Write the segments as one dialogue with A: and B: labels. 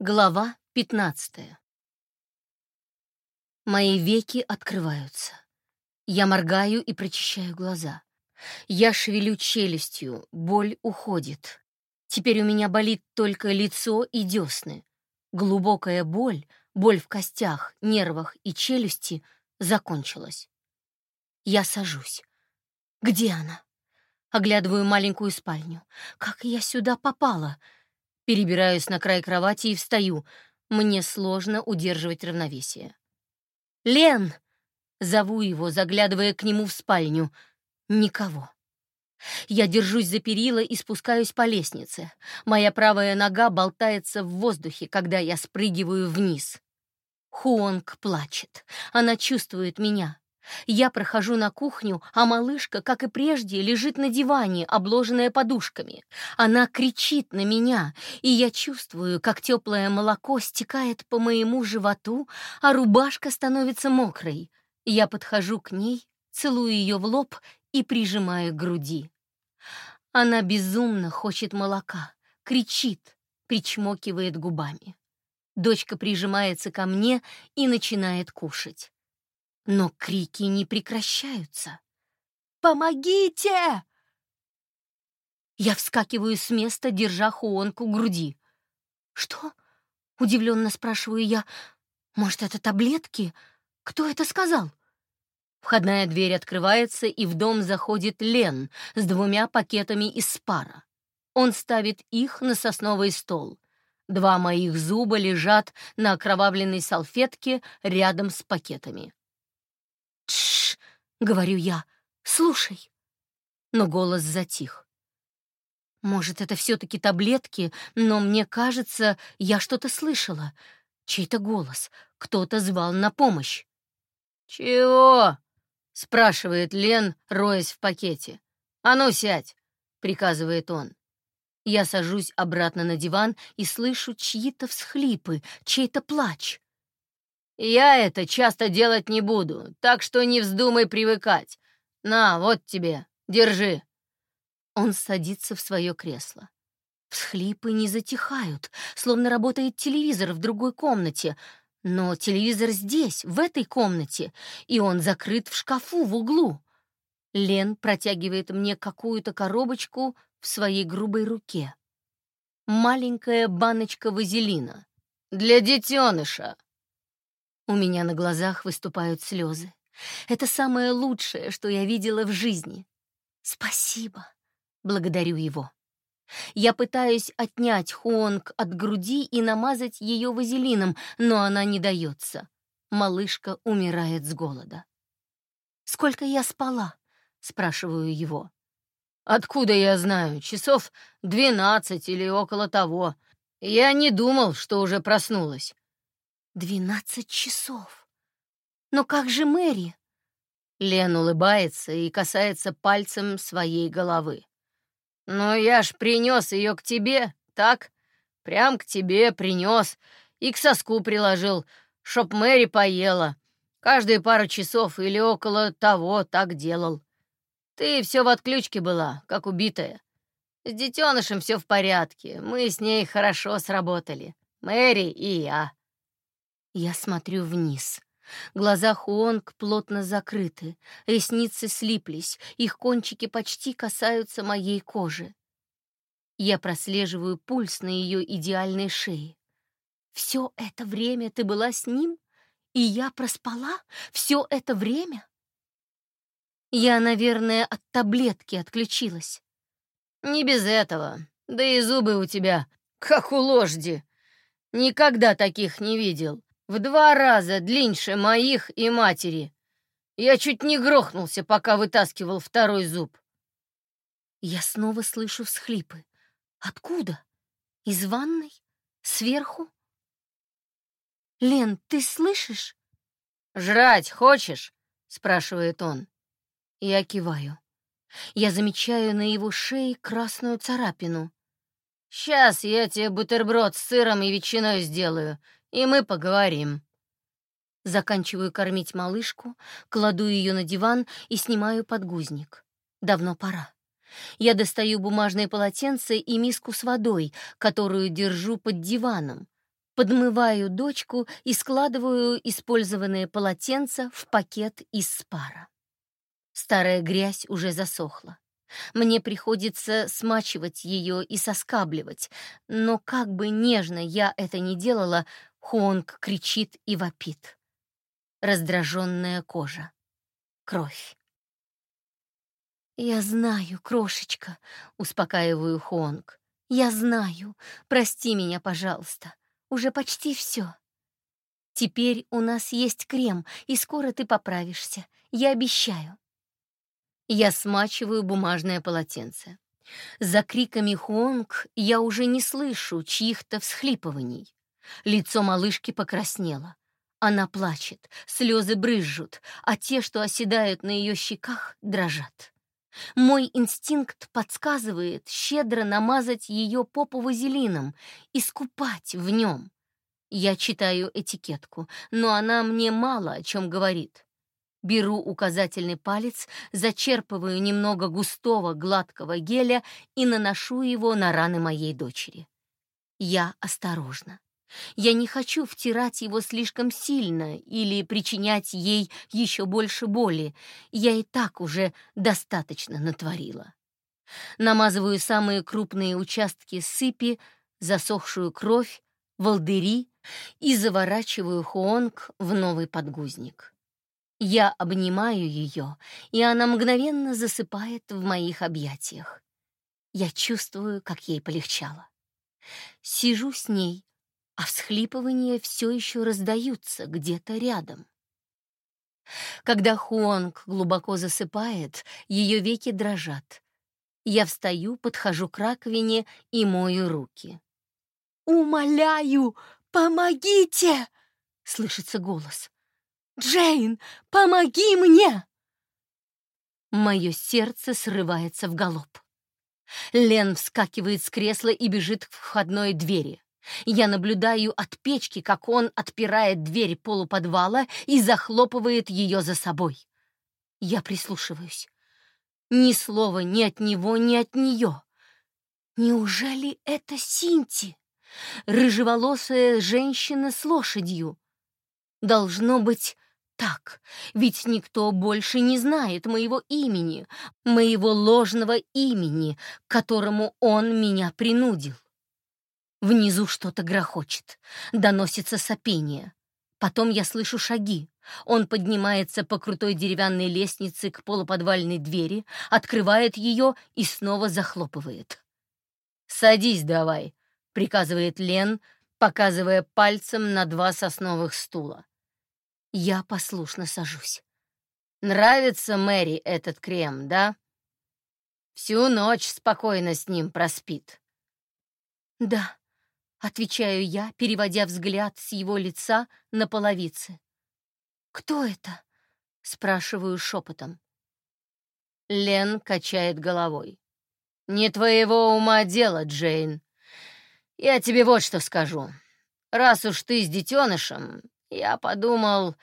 A: Глава 15 Мои веки открываются. Я моргаю и прочищаю глаза. Я шевелю челюстью, боль уходит. Теперь у меня болит только лицо и десны. Глубокая боль, боль в костях, нервах и челюсти закончилась. Я сажусь. Где она? Оглядываю маленькую спальню. Как я сюда попала? Перебираюсь на край кровати и встаю. Мне сложно удерживать равновесие. «Лен!» — зову его, заглядывая к нему в спальню. Никого. Я держусь за перила и спускаюсь по лестнице. Моя правая нога болтается в воздухе, когда я спрыгиваю вниз. Хуонг плачет. Она чувствует меня. Я прохожу на кухню, а малышка, как и прежде, лежит на диване, обложенная подушками. Она кричит на меня, и я чувствую, как теплое молоко стекает по моему животу, а рубашка становится мокрой. Я подхожу к ней, целую ее в лоб и прижимаю к груди. Она безумно хочет молока, кричит, причмокивает губами. Дочка прижимается ко мне и начинает кушать. Но крики не прекращаются. «Помогите!» Я вскакиваю с места, держа Хуонку груди. «Что?» — удивленно спрашиваю я. «Может, это таблетки? Кто это сказал?» Входная дверь открывается, и в дом заходит Лен с двумя пакетами из спара. Он ставит их на сосновый стол. Два моих зуба лежат на окровавленной салфетке рядом с пакетами. «Тш!» — говорю я. «Слушай!» Но голос затих. Может, это все-таки таблетки, но мне кажется, я что-то слышала. Чей-то голос. Кто-то звал на помощь. «Чего?» — спрашивает Лен, роясь в пакете. «А ну, сядь!» — приказывает он. Я сажусь обратно на диван и слышу чьи-то всхлипы, чей-то плач. Я это часто делать не буду, так что не вздумай привыкать. На, вот тебе, держи. Он садится в свое кресло. Всхлипы не затихают, словно работает телевизор в другой комнате. Но телевизор здесь, в этой комнате, и он закрыт в шкафу в углу. Лен протягивает мне какую-то коробочку в своей грубой руке. Маленькая баночка вазелина. «Для детеныша», у меня на глазах выступают слезы. Это самое лучшее, что я видела в жизни. Спасибо. Благодарю его. Я пытаюсь отнять Хуонг от груди и намазать ее вазелином, но она не дается. Малышка умирает с голода. «Сколько я спала?» — спрашиваю его. «Откуда я знаю? Часов двенадцать или около того. Я не думал, что уже проснулась. Двенадцать часов. Но как же Мэри? Лен улыбается и касается пальцем своей головы. «Ну, я ж принес ее к тебе, так? Прям к тебе принес и к соску приложил, чтоб Мэри поела. Каждые пару часов или около того так делал. Ты все в отключке была, как убитая. С детенышем все в порядке, мы с ней хорошо сработали, Мэри и я». Я смотрю вниз. Глаза Хуонг плотно закрыты, ресницы слиплись, их кончики почти касаются моей кожи. Я прослеживаю пульс на ее идеальной шее. Все это время ты была с ним, и я проспала все это время? Я, наверное, от таблетки отключилась. Не без этого. Да и зубы у тебя, как у лошади. Никогда таких не видел в два раза длиннее моих и матери. Я чуть не грохнулся, пока вытаскивал второй зуб. Я снова слышу всхлипы. Откуда? Из ванной? Сверху? Лен, ты слышишь? «Жрать хочешь?» — спрашивает он. Я киваю. Я замечаю на его шее красную царапину. «Сейчас я тебе бутерброд с сыром и ветчиной сделаю и мы поговорим». Заканчиваю кормить малышку, кладу ее на диван и снимаю подгузник. Давно пора. Я достаю бумажное полотенце и миску с водой, которую держу под диваном. подмываю дочку и складываю использованные полотенца в пакет из спара. Старая грязь уже засохла. Мне приходится смачивать ее и соскабливать, но как бы нежно я это ни делала, Хуонг кричит и вопит. Раздраженная кожа. Кровь. «Я знаю, крошечка», — успокаиваю Хуонг. «Я знаю. Прости меня, пожалуйста. Уже почти все. Теперь у нас есть крем, и скоро ты поправишься. Я обещаю». Я смачиваю бумажное полотенце. За криками Хуонг я уже не слышу чьих-то всхлипываний. Лицо малышки покраснело. Она плачет, слезы брызжут, а те, что оседают на ее щеках, дрожат. Мой инстинкт подсказывает щедро намазать ее попу вазелином, искупать в нем. Я читаю этикетку, но она мне мало о чем говорит. Беру указательный палец, зачерпываю немного густого гладкого геля и наношу его на раны моей дочери. Я осторожна. Я не хочу втирать его слишком сильно или причинять ей еще больше боли. Я и так уже достаточно натворила. Намазываю самые крупные участки сыпи, засохшую кровь, волдыри и заворачиваю хуонг в новый подгузник. Я обнимаю ее, и она мгновенно засыпает в моих объятиях. Я чувствую, как ей полегчало. Сижу с ней, а всхлипывания все еще раздаются где-то рядом. Когда Хуонг глубоко засыпает, ее веки дрожат. Я встаю, подхожу к раковине и мою руки. «Умоляю, помогите!» — слышится голос. «Джейн, помоги мне!» Мое сердце срывается в галоп. Лен вскакивает с кресла и бежит к входной двери. Я наблюдаю от печки, как он отпирает дверь полуподвала и захлопывает ее за собой. Я прислушиваюсь. Ни слова ни от него, ни от нее. Неужели это Синти? Рыжеволосая женщина с лошадью. Должно быть так, ведь никто больше не знает моего имени, моего ложного имени, которому он меня принудил. Внизу что-то грохочет, доносится сопение. Потом я слышу шаги. Он поднимается по крутой деревянной лестнице к полуподвальной двери, открывает ее и снова захлопывает. «Садись давай», — приказывает Лен, показывая пальцем на два сосновых стула. Я послушно сажусь. «Нравится Мэри этот крем, да?» Всю ночь спокойно с ним проспит. «Да», — отвечаю я, переводя взгляд с его лица на половицы. «Кто это?» — спрашиваю шепотом. Лен качает головой. «Не твоего ума дело, Джейн. Я тебе вот что скажу. Раз уж ты с детенышем, я подумал,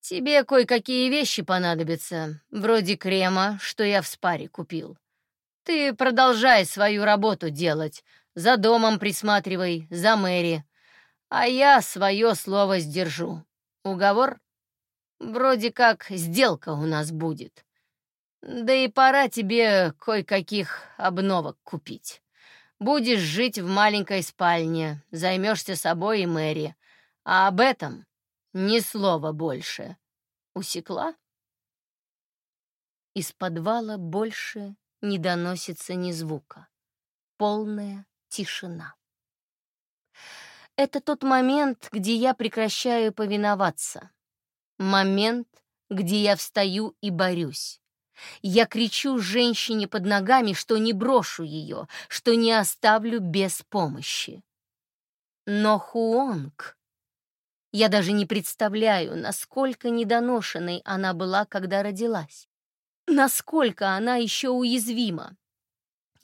A: тебе кое-какие вещи понадобятся, вроде крема, что я в спаре купил. Ты продолжай свою работу делать, за домом присматривай, за Мэри. А я свое слово сдержу. Уговор? Вроде как сделка у нас будет. Да и пора тебе кое-каких обновок купить. Будешь жить в маленькой спальне, займешься собой и Мэри. А об этом ни слова больше. Усекла? Из подвала больше не доносится ни звука. Полная тишина. Это тот момент, где я прекращаю повиноваться. Момент, где я встаю и борюсь. Я кричу женщине под ногами, что не брошу ее, что не оставлю без помощи. Но Хуонг... Я даже не представляю, насколько недоношенной она была, когда родилась. Насколько она еще уязвима.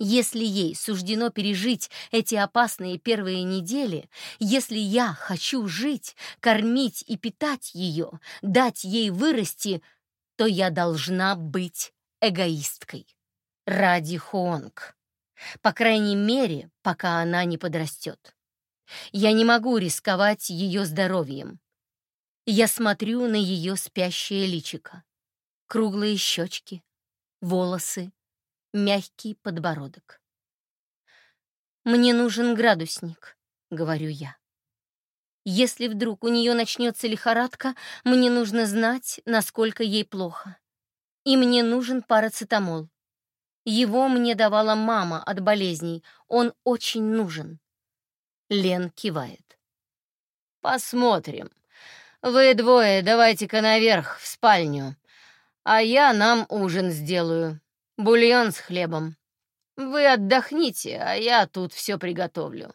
A: Если ей суждено пережить эти опасные первые недели, если я хочу жить, кормить и питать ее, дать ей вырасти, то я должна быть эгоисткой. Ради Хуонг. По крайней мере, пока она не подрастет. Я не могу рисковать ее здоровьем. Я смотрю на ее спящее личико. Круглые щечки, волосы, мягкий подбородок. «Мне нужен градусник», — говорю я. Если вдруг у нее начнется лихорадка, мне нужно знать, насколько ей плохо. И мне нужен парацетамол. Его мне давала мама от болезней. Он очень нужен. Лен кивает. «Посмотрим. Вы двое давайте-ка наверх, в спальню. А я нам ужин сделаю. Бульон с хлебом. Вы отдохните, а я тут все приготовлю.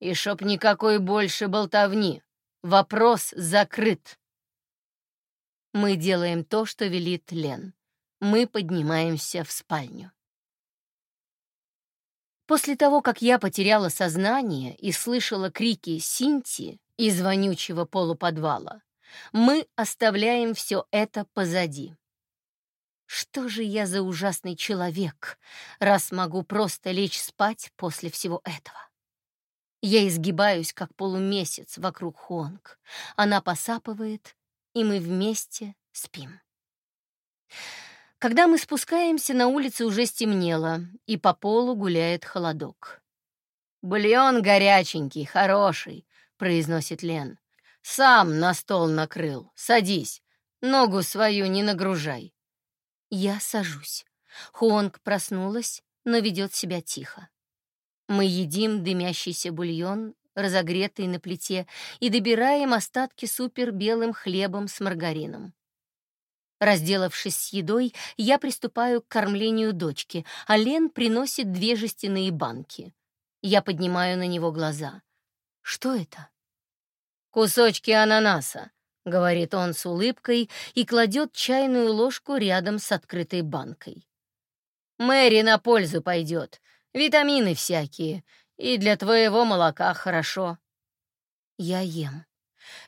A: И чтоб никакой больше болтовни. Вопрос закрыт. Мы делаем то, что велит Лен. Мы поднимаемся в спальню. После того, как я потеряла сознание и слышала крики Синти из вонючего полуподвала, мы оставляем все это позади. Что же я за ужасный человек, раз могу просто лечь спать после всего этого? Я изгибаюсь, как полумесяц вокруг Хуанг. Она посапывает, и мы вместе спим. Когда мы спускаемся, на улице уже стемнело, и по полу гуляет холодок. «Бульон горяченький, хороший», — произносит Лен. «Сам на стол накрыл. Садись. Ногу свою не нагружай». Я сажусь. Хуонг проснулась, но ведет себя тихо. Мы едим дымящийся бульон, разогретый на плите, и добираем остатки супер белым хлебом с маргарином. Разделавшись с едой, я приступаю к кормлению дочки, а Лен приносит две жестяные банки. Я поднимаю на него глаза. Что это? «Кусочки ананаса», — говорит он с улыбкой и кладет чайную ложку рядом с открытой банкой. «Мэри на пользу пойдет. Витамины всякие. И для твоего молока хорошо». Я ем.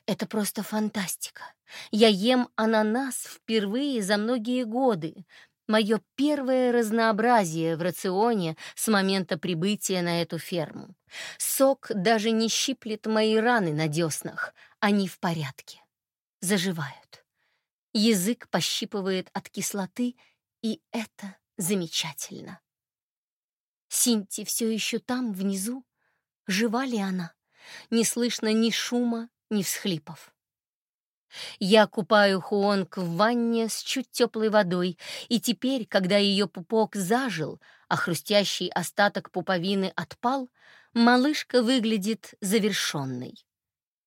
A: Это просто фантастика. Я ем ананас впервые за многие годы. Мое первое разнообразие в рационе с момента прибытия на эту ферму. Сок даже не щиплет мои раны на деснах. Они в порядке. Заживают. Язык пощипывает от кислоты, и это замечательно. Синти все еще там, внизу? Жива ли она? Не слышно ни шума, ни всхлипов. Я купаю Хуонг в ванне с чуть теплой водой, и теперь, когда ее пупок зажил, а хрустящий остаток пуповины отпал, малышка выглядит завершенной.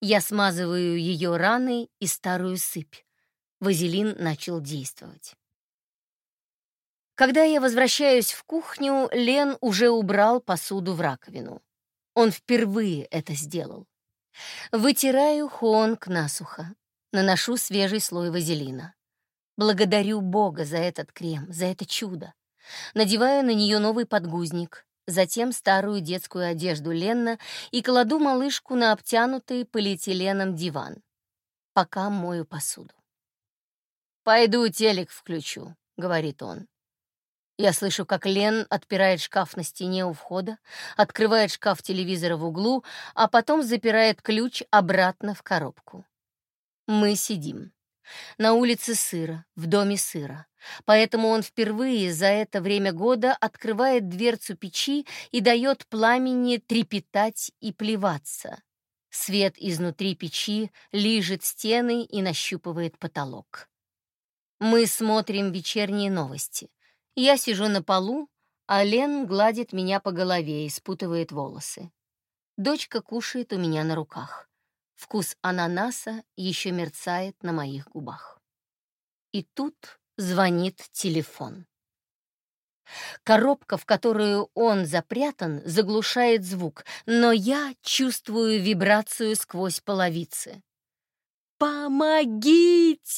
A: Я смазываю ее раны и старую сыпь. Вазелин начал действовать. Когда я возвращаюсь в кухню, Лен уже убрал посуду в раковину. Он впервые это сделал. Вытираю Хуонг насухо, наношу свежий слой вазелина. Благодарю Бога за этот крем, за это чудо. Надеваю на нее новый подгузник, затем старую детскую одежду Ленна и кладу малышку на обтянутый полиэтиленом диван. Пока мою посуду. «Пойду телек включу», — говорит он. Я слышу, как Лен отпирает шкаф на стене у входа, открывает шкаф телевизора в углу, а потом запирает ключ обратно в коробку. Мы сидим. На улице сыро, в доме сыро. Поэтому он впервые за это время года открывает дверцу печи и дает пламени трепетать и плеваться. Свет изнутри печи лижет стены и нащупывает потолок. Мы смотрим вечерние новости. Я сижу на полу, а Лен гладит меня по голове и спутывает волосы. Дочка кушает у меня на руках. Вкус ананаса еще мерцает на моих губах. И тут звонит телефон. Коробка, в которую он запрятан, заглушает звук, но я чувствую вибрацию сквозь половицы. «Помогите!»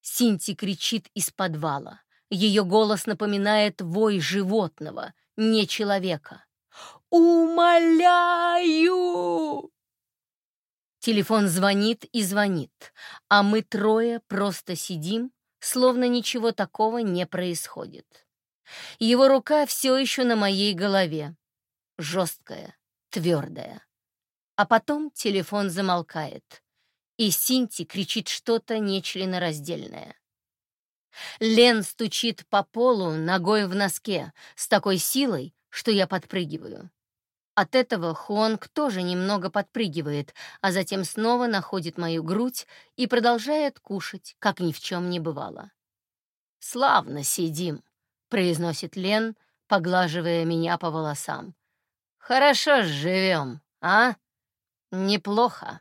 A: Синти кричит из подвала. Ее голос напоминает вой животного, не человека. «Умоляю!» Телефон звонит и звонит, а мы трое просто сидим, словно ничего такого не происходит. Его рука все еще на моей голове. Жесткая, твердая. А потом телефон замолкает, и Синти кричит что-то нечленораздельное. Лен стучит по полу ногой в носке с такой силой, что я подпрыгиваю. От этого Хуанг тоже немного подпрыгивает, а затем снова находит мою грудь и продолжает кушать, как ни в чем не бывало. «Славно сидим», — произносит Лен, поглаживая меня по волосам. «Хорошо живем, а? Неплохо».